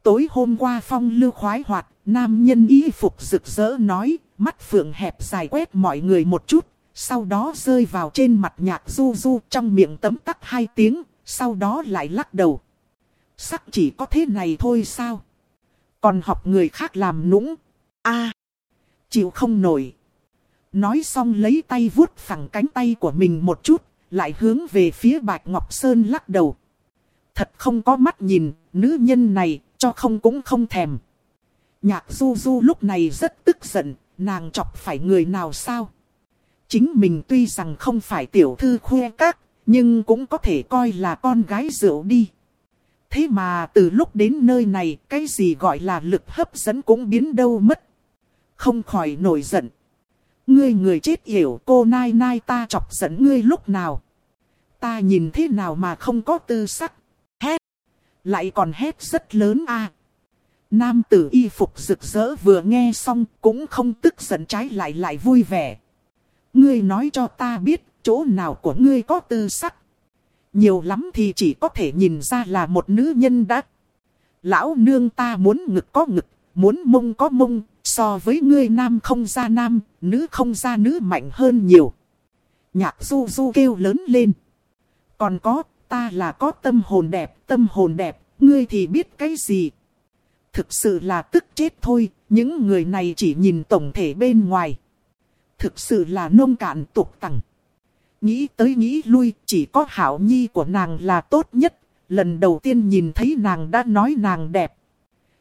Tối hôm qua phong lưu khoái hoạt, nam nhân y phục rực rỡ nói, mắt phượng hẹp dài quét mọi người một chút, sau đó rơi vào trên mặt nhạc du du trong miệng tấm tắc hai tiếng, sau đó lại lắc đầu. Sắc chỉ có thế này thôi sao? Còn học người khác làm nũng. a chịu không nổi. Nói xong lấy tay vuốt phẳng cánh tay của mình một chút, lại hướng về phía Bạch Ngọc Sơn lắc đầu. Thật không có mắt nhìn, nữ nhân này, cho không cũng không thèm. Nhạc du du lúc này rất tức giận, nàng chọc phải người nào sao? Chính mình tuy rằng không phải tiểu thư khuê các, nhưng cũng có thể coi là con gái rượu đi. Thế mà từ lúc đến nơi này, cái gì gọi là lực hấp dẫn cũng biến đâu mất không khỏi nổi giận. Ngươi người chết hiểu cô nai nai ta chọc giận ngươi lúc nào. Ta nhìn thế nào mà không có tư sắc. Hét. Lại còn hét rất lớn a. Nam tử y phục rực rỡ vừa nghe xong cũng không tức giận trái lại lại vui vẻ. Ngươi nói cho ta biết chỗ nào của ngươi có tư sắc. Nhiều lắm thì chỉ có thể nhìn ra là một nữ nhân đã. Lão nương ta muốn ngực có ngực, muốn mông có mông, So với ngươi nam không ra nam, nữ không ra nữ mạnh hơn nhiều. Nhạc du du kêu lớn lên. Còn có, ta là có tâm hồn đẹp, tâm hồn đẹp, ngươi thì biết cái gì? Thực sự là tức chết thôi, những người này chỉ nhìn tổng thể bên ngoài. Thực sự là nông cạn tục tằng. Nghĩ tới nghĩ lui, chỉ có hảo nhi của nàng là tốt nhất. Lần đầu tiên nhìn thấy nàng đã nói nàng đẹp.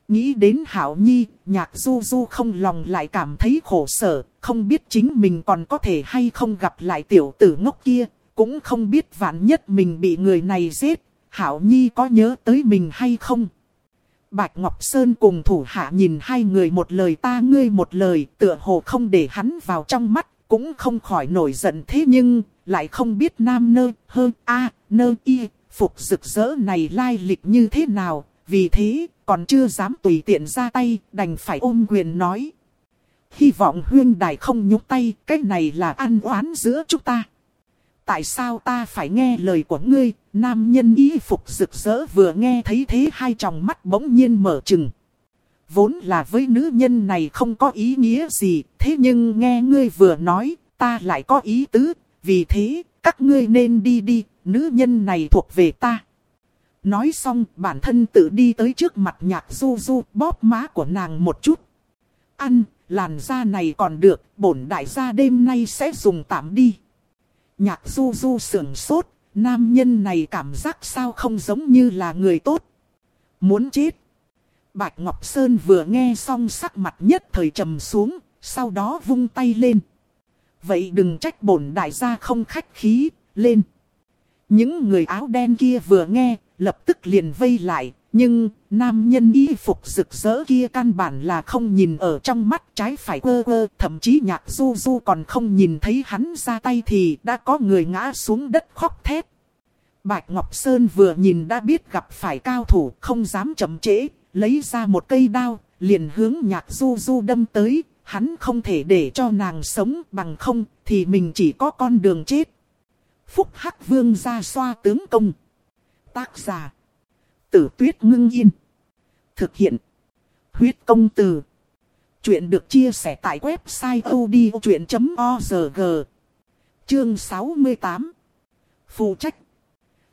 Nghĩ đến hảo nhi, nhạc du du không lòng lại cảm thấy khổ sở, không biết chính mình còn có thể hay không gặp lại tiểu tử ngốc kia, cũng không biết vạn nhất mình bị người này giết, hảo nhi có nhớ tới mình hay không. Bạch Ngọc Sơn cùng thủ hạ nhìn hai người một lời ta ngươi một lời, tựa hồ không để hắn vào trong mắt, cũng không khỏi nổi giận thế nhưng, lại không biết nam nơ, hơn a nơ y, phục rực rỡ này lai lịch như thế nào, vì thế, còn chưa dám tùy tiện ra tay, đành phải ôm quyền nói. Hy vọng huyên đài không nhúc tay, cái này là ăn oán giữa chúng ta. Tại sao ta phải nghe lời của ngươi, nam nhân y phục rực rỡ vừa nghe thấy thế hai tròng mắt bỗng nhiên mở trừng. Vốn là với nữ nhân này không có ý nghĩa gì, thế nhưng nghe ngươi vừa nói, ta lại có ý tứ, vì thế, các ngươi nên đi đi, nữ nhân này thuộc về ta. Nói xong, bản thân tự đi tới trước mặt nhạc du du, bóp má của nàng một chút. Ăn, làn da này còn được, bổn đại gia đêm nay sẽ dùng tạm đi. Nhạc du du sưởng sốt, nam nhân này cảm giác sao không giống như là người tốt. Muốn chết. Bạch Ngọc Sơn vừa nghe xong sắc mặt nhất thời trầm xuống, sau đó vung tay lên. Vậy đừng trách bổn đại gia không khách khí, lên. Những người áo đen kia vừa nghe, lập tức liền vây lại, nhưng nam nhân y phục rực rỡ kia căn bản là không nhìn ở trong mắt trái phải quơ quơ, thậm chí nhạc du du còn không nhìn thấy hắn ra tay thì đã có người ngã xuống đất khóc thét. Bạch Ngọc Sơn vừa nhìn đã biết gặp phải cao thủ, không dám chậm trễ, lấy ra một cây đao, liền hướng nhạc du du đâm tới, hắn không thể để cho nàng sống bằng không, thì mình chỉ có con đường chết. Phúc Hắc Vương ra xoa tướng công. Tác giả. Tử tuyết ngưng yên. Thực hiện. Huyết công từ. Chuyện được chia sẻ tại website odchuyện.org. Chương 68. Phụ trách.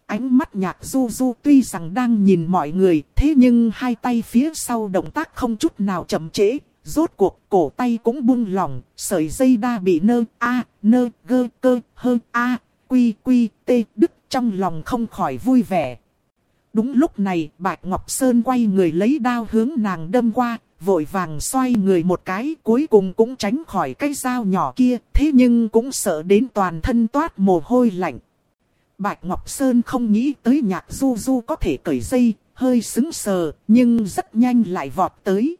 Ánh mắt nhạc du du tuy rằng đang nhìn mọi người, thế nhưng hai tay phía sau động tác không chút nào chậm trễ. Rốt cuộc cổ tay cũng buông lỏng, sợi dây đa bị nơ, a, nơ, gơ, cơ, hơ, a, quy, quy, tê, đức trong lòng không khỏi vui vẻ. Đúng lúc này, Bạch Ngọc Sơn quay người lấy đao hướng nàng đâm qua, vội vàng xoay người một cái, cuối cùng cũng tránh khỏi cái dao nhỏ kia, thế nhưng cũng sợ đến toàn thân toát mồ hôi lạnh. Bạch Ngọc Sơn không nghĩ tới nhạc du du có thể cởi dây, hơi xứng sờ, nhưng rất nhanh lại vọt tới.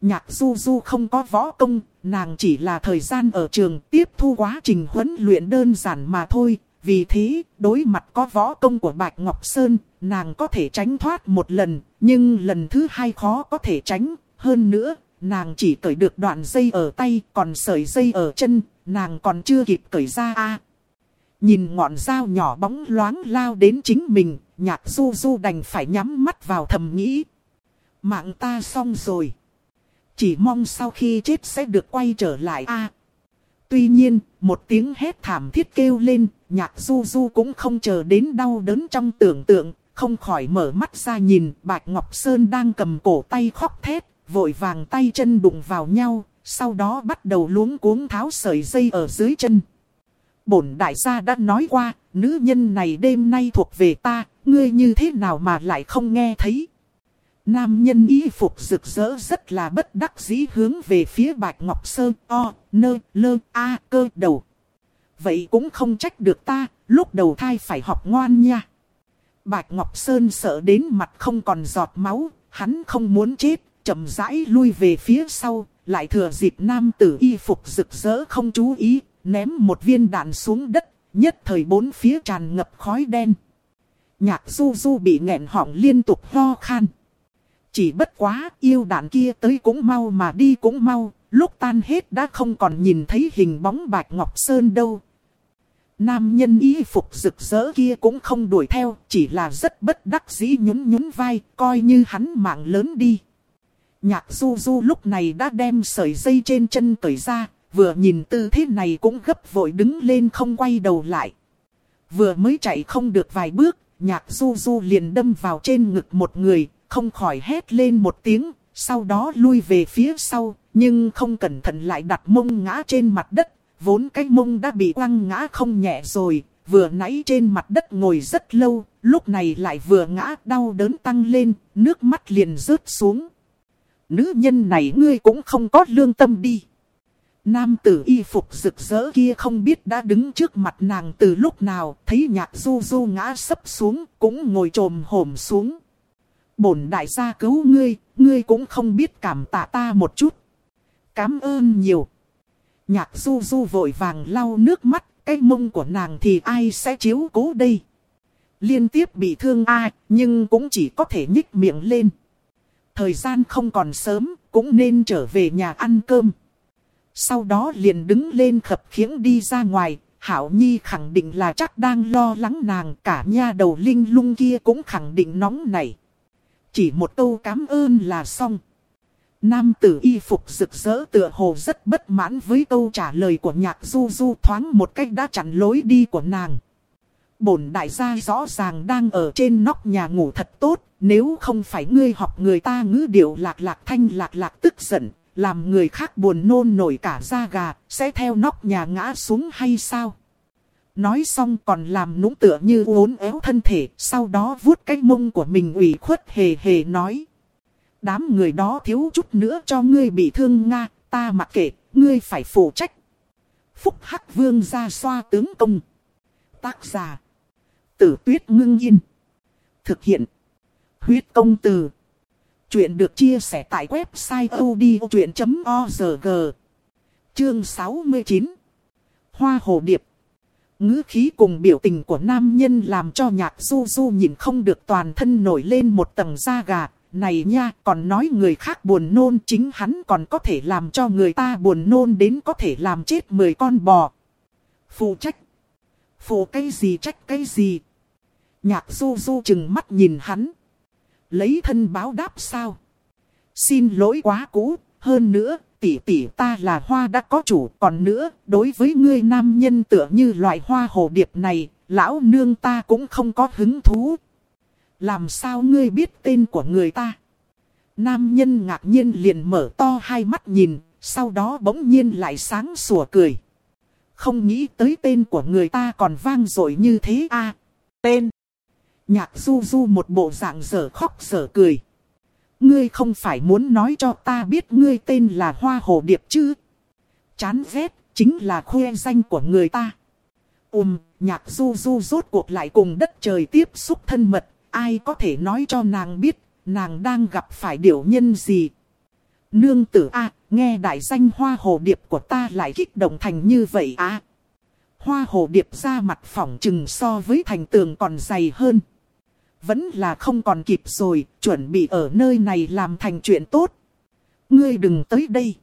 Nhạc du du không có võ công, nàng chỉ là thời gian ở trường tiếp thu quá trình huấn luyện đơn giản mà thôi. Vì thế, đối mặt có võ công của Bạch Ngọc Sơn, nàng có thể tránh thoát một lần, nhưng lần thứ hai khó có thể tránh. Hơn nữa, nàng chỉ cởi được đoạn dây ở tay, còn sợi dây ở chân, nàng còn chưa kịp cởi ra a. nhìn ngọn dao nhỏ bóng loáng lao đến chính mình, nhạc du du đành phải nhắm mắt vào thầm nghĩ. Mạng ta xong rồi. Chỉ mong sau khi chết sẽ được quay trở lại a tuy nhiên, một tiếng hét thảm thiết kêu lên, nhạc du du cũng không chờ đến đau đớn trong tưởng tượng, không khỏi mở mắt ra nhìn Bạch Ngọc Sơn đang cầm cổ tay khóc thét, vội vàng tay chân đụng vào nhau, sau đó bắt đầu luống cuống tháo sợi dây ở dưới chân. Bổn đại gia đã nói qua, nữ nhân này đêm nay thuộc về ta, ngươi như thế nào mà lại không nghe thấy. Nam nhân y phục rực rỡ rất là bất đắc dĩ hướng về phía Bạch Ngọc Sơn o, nơ, lơ, a, cơ đầu. Vậy cũng không trách được ta, lúc đầu thai phải học ngoan nha. Bạch Ngọc Sơn sợ đến mặt không còn giọt máu, hắn không muốn chết, chậm rãi lui về phía sau, lại thừa dịp nam tử y phục rực rỡ không chú ý, ném một viên đạn xuống đất, nhất thời bốn phía tràn ngập khói đen. Nhạc du du bị nghẹn họng liên tục ho khan. Chỉ bất quá yêu đạn kia tới cũng mau mà đi cũng mau, lúc tan hết đã không còn nhìn thấy hình bóng Bạch Ngọc Sơn đâu. Nam nhân y phục rực rỡ kia cũng không đuổi theo, chỉ là rất bất đắc dĩ nhún nhún vai, coi như hắn mạng lớn đi. Nhạc du du lúc này đã đem sợi dây trên chân cởi ra, vừa nhìn tư thế này cũng gấp vội đứng lên không quay đầu lại. vừa mới chạy không được vài bước, nhạc du du liền đâm vào trên ngực một người, không khỏi hét lên một tiếng, sau đó lui về phía sau, nhưng không cẩn thận lại đặt mông ngã trên mặt đất, vốn cái mông đã bị quăng ngã không nhẹ rồi, vừa nãy trên mặt đất ngồi rất lâu, lúc này lại vừa ngã đau đớn tăng lên, nước mắt liền rớt xuống. Nữ nhân này ngươi cũng không có lương tâm đi. Nam tử y phục rực rỡ kia không biết đã đứng trước mặt nàng từ lúc nào, thấy nhạc du du ngã sấp xuống, cũng ngồi trồm hổm xuống. Bổn đại gia cứu ngươi, ngươi cũng không biết cảm tạ ta một chút. Cám ơn nhiều. Nhạc du du vội vàng lau nước mắt, cái mông của nàng thì ai sẽ chiếu cố đây. Liên tiếp bị thương ai, nhưng cũng chỉ có thể nhích miệng lên. Thời gian không còn sớm, cũng nên trở về nhà ăn cơm. Sau đó liền đứng lên khập khiễng đi ra ngoài, Hảo Nhi khẳng định là chắc đang lo lắng nàng cả nha đầu linh lung kia cũng khẳng định nóng này. Chỉ một câu cảm ơn là xong. Nam tử y phục rực rỡ tựa hồ rất bất mãn với câu trả lời của nhạc du du thoáng một cách đã chặn lối đi của nàng. Bổn đại gia rõ ràng đang ở trên nóc nhà ngủ thật tốt, nếu không phải ngươi học người ta ngữ điệu lạc lạc thanh lạc lạc tức giận, làm người khác buồn nôn nổi cả da gà, sẽ theo nóc nhà ngã xuống hay sao? Nói xong còn làm nũng tựa như uốn éo thân thể, sau đó vuốt cái mông của mình ủy khuất hề hề nói. Đám người đó thiếu chút nữa cho ngươi bị thương Nga, ta mặc kệ, ngươi phải phụ trách. Phúc Hắc Vương ra xoa tướng công. Tác giả. Tử tuyết ngưng yên. Thực hiện. Huyết công từ. Chuyện được chia sẻ tại website odchuyện.org. Chương 69. Hoa hồ điệp ngữ khí cùng biểu tình của nam nhân làm cho nhạc du du nhìn không được toàn thân nổi lên một tầng da gà. Này nha, còn nói người khác buồn nôn chính hắn còn có thể làm cho người ta buồn nôn đến có thể làm chết 10 con bò. Phụ trách. Phụ cái gì trách cái gì. Nhạc du du chừng mắt nhìn hắn. Lấy thân báo đáp sao? Xin lỗi quá cũ, hơn nữa, tỷ tỷ ta là hoa đã có chủ, còn nữa, đối với ngươi nam nhân tựa như loại hoa hồ điệp này, lão nương ta cũng không có hứng thú. Làm sao ngươi biết tên của người ta? Nam nhân ngạc nhiên liền mở to hai mắt nhìn, sau đó bỗng nhiên lại sáng sủa cười. Không nghĩ tới tên của người ta còn vang dội như thế a à, Tên. Nhạc du du một bộ dạng dở khóc dở cười. Ngươi không phải muốn nói cho ta biết ngươi tên là Hoa Hồ Điệp chứ? Chán ghét, chính là khoe danh của người ta. Ùm, nhạc du du rốt cuộc lại cùng đất trời tiếp xúc thân mật. Ai có thể nói cho nàng biết, nàng đang gặp phải điều nhân gì? Nương tử A, nghe đại danh Hoa Hồ Điệp của ta lại kích động thành như vậy à? Hoa Hồ Điệp ra mặt phỏng trừng so với thành tường còn dày hơn vẫn là không còn kịp rồi, chuẩn bị ở nơi này làm thành chuyện tốt. Ngươi đừng tới đây.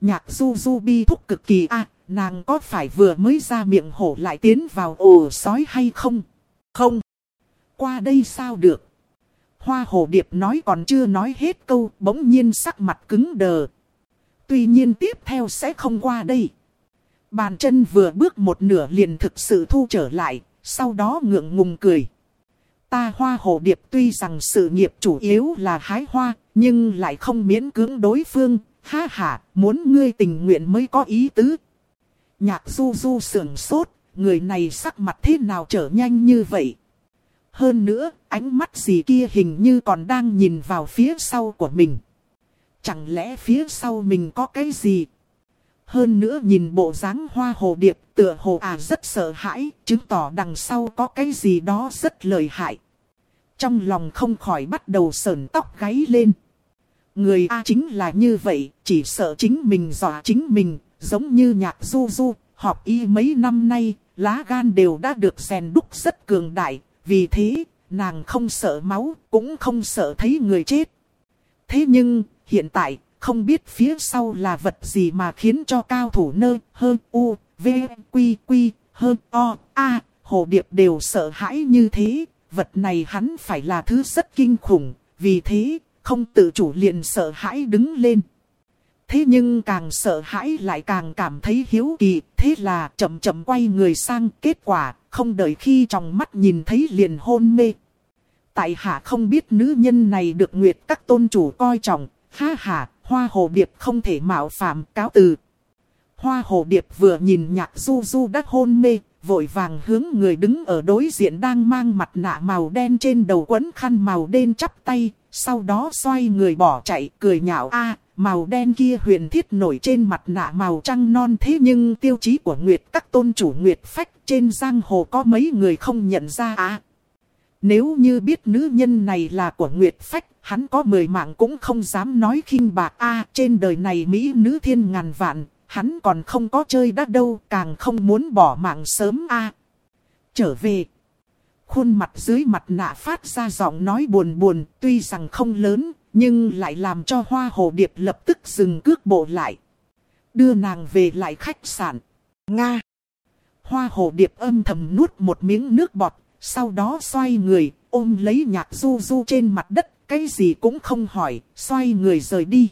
Nhạc du du bi thúc cực kỳ a nàng có phải vừa mới ra miệng hổ lại tiến vào ổ sói hay không? Không. Qua đây sao được? Hoa hồ điệp nói còn chưa nói hết câu, bỗng nhiên sắc mặt cứng đờ. Tuy nhiên tiếp theo sẽ không qua đây. Bàn chân vừa bước một nửa liền thực sự thu trở lại, sau đó ngượng ngùng cười. Ta hoa hồ điệp tuy rằng sự nghiệp chủ yếu là hái hoa, nhưng lại không miễn cưỡng đối phương, ha ha, muốn ngươi tình nguyện mới có ý tứ. Nhạc du du sưởng sốt, người này sắc mặt thế nào trở nhanh như vậy. Hơn nữa, ánh mắt gì kia hình như còn đang nhìn vào phía sau của mình. Chẳng lẽ phía sau mình có cái gì? Hơn nữa nhìn bộ dáng hoa hồ điệp tựa hồ à rất sợ hãi, chứng tỏ đằng sau có cái gì đó rất lợi hại. Trong lòng không khỏi bắt đầu sờn tóc gáy lên. Người A chính là như vậy, chỉ sợ chính mình dọa chính mình, giống như nhạc du du, họp y mấy năm nay, lá gan đều đã được rèn đúc rất cường đại, vì thế, nàng không sợ máu, cũng không sợ thấy người chết. Thế nhưng, hiện tại, không biết phía sau là vật gì mà khiến cho cao thủ nơ, hơn, u, v, quy, quy, hơn, o, a, hồ điệp đều sợ hãi như thế, vật này hắn phải là thứ rất kinh khủng, vì thế, không tự chủ liền sợ hãi đứng lên. thế nhưng càng sợ hãi lại càng cảm thấy hiếu kỳ, thế là chậm chậm quay người sang, kết quả, không đợi khi trong mắt nhìn thấy liền hôn mê. Tại hạ không biết nữ nhân này được nguyệt các tôn chủ coi trọng, ha ha, hoa hồ điệp không thể mạo phạm cáo từ. Hoa hồ điệp vừa nhìn nhạc du du đã hôn mê, vội vàng hướng người đứng ở đối diện đang mang mặt nạ màu đen trên đầu quấn khăn màu đen chắp tay, sau đó xoay người bỏ chạy, cười nhạo a màu đen kia huyền thiết nổi trên mặt nạ màu trăng non thế nhưng tiêu chí của Nguyệt các tôn chủ Nguyệt phách trên giang hồ có mấy người không nhận ra à. Nếu như biết nữ nhân này là của Nguyệt phách, hắn có mười mạng cũng không dám nói khinh bạc a trên đời này Mỹ nữ thiên ngàn vạn, hắn còn không có chơi đã đâu, càng không muốn bỏ mạng sớm a Trở về. Khuôn mặt dưới mặt nạ phát ra giọng nói buồn buồn, tuy rằng không lớn, nhưng lại làm cho hoa hồ điệp lập tức dừng cước bộ lại. Đưa nàng về lại khách sạn. Nga. Hoa hồ điệp âm thầm nuốt một miếng nước bọt, sau đó xoay người, ôm lấy nhạc du du trên mặt đất, cái gì cũng không hỏi, xoay người rời đi.